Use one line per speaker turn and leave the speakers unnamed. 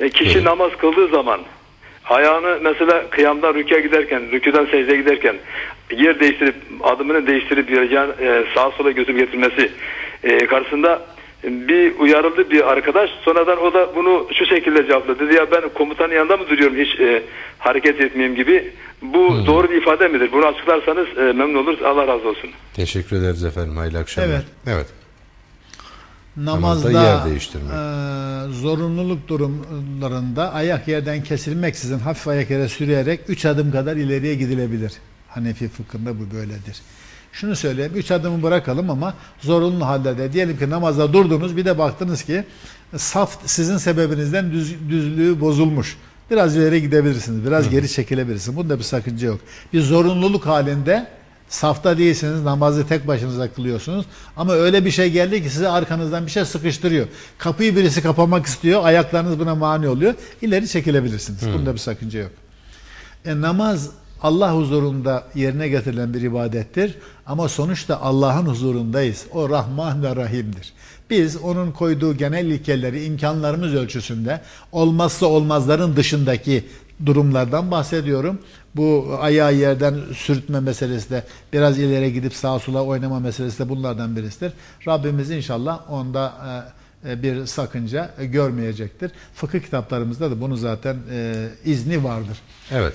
E, kişi
Buyurun.
namaz kıldığı zaman ayağını mesela kıyamdan rükûa giderken, rükûdan secdeye giderken yer değiştirip adımını değiştirip vereceğin e, sağa sola gözüm getirmesi e, karşısında bir uyarıldı bir arkadaş. Sonradan o da bunu şu şekilde cevapladı. Dedi ya ben komutanın yanında mı duruyorum hiç e, hareket etmeyeyim gibi. Bu doğru bir ifade midir? Bunu açıklarsanız e, memnun oluruz. Allah razı olsun.
Teşekkür ederiz efendim. Hayırlı akşamlar.
Evet.
Evet.
Namazda,
Namazda yer değiştirmek.
e, zorunluluk durumlarında ayak yerden kesilmeksizin hafif ayak yere sürüyerek 3 adım kadar ileriye gidilebilir. Hanefi fıkhında bu böyledir. Şunu söyleyeyim 3 adımı bırakalım ama zorunlu halde de diyelim ki namazda durdunuz bir de baktınız ki saf sizin sebebinizden düz, düzlüğü bozulmuş. Biraz ileri gidebilirsiniz. Biraz geri çekilebilirsiniz. Bunda bir sakınca yok. Bir zorunluluk halinde safta değilsiniz. Namazı tek başınıza kılıyorsunuz. Ama öyle bir şey geldi ki size arkanızdan bir şey sıkıştırıyor. Kapıyı birisi kapamak istiyor. Ayaklarınız buna mani oluyor. İleri çekilebilirsiniz. Bunda bir sakınca yok. E, namaz Allah huzurunda yerine getirilen bir ibadettir. Ama sonuçta Allah'ın huzurundayız. O Rahman ve Rahim'dir. Biz onun koyduğu genel ilkeleri imkanlarımız ölçüsünde olmazsa olmazların dışındaki durumlardan bahsediyorum. Bu ayağı yerden sürtme meselesi de biraz ileri gidip sağa sola oynama meselesi de bunlardan birisidir. Rabbimiz inşallah onda e, e, bir sakınca görmeyecektir. Fıkıh kitaplarımızda da bunu zaten e, izni vardır.
Evet.